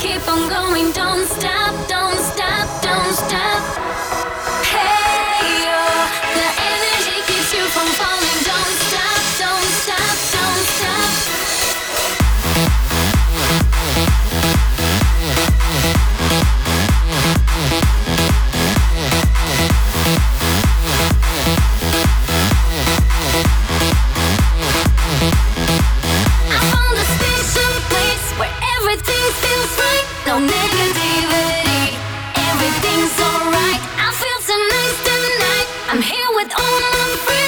keep on going, don't stop. Don't I'm here with all my friends.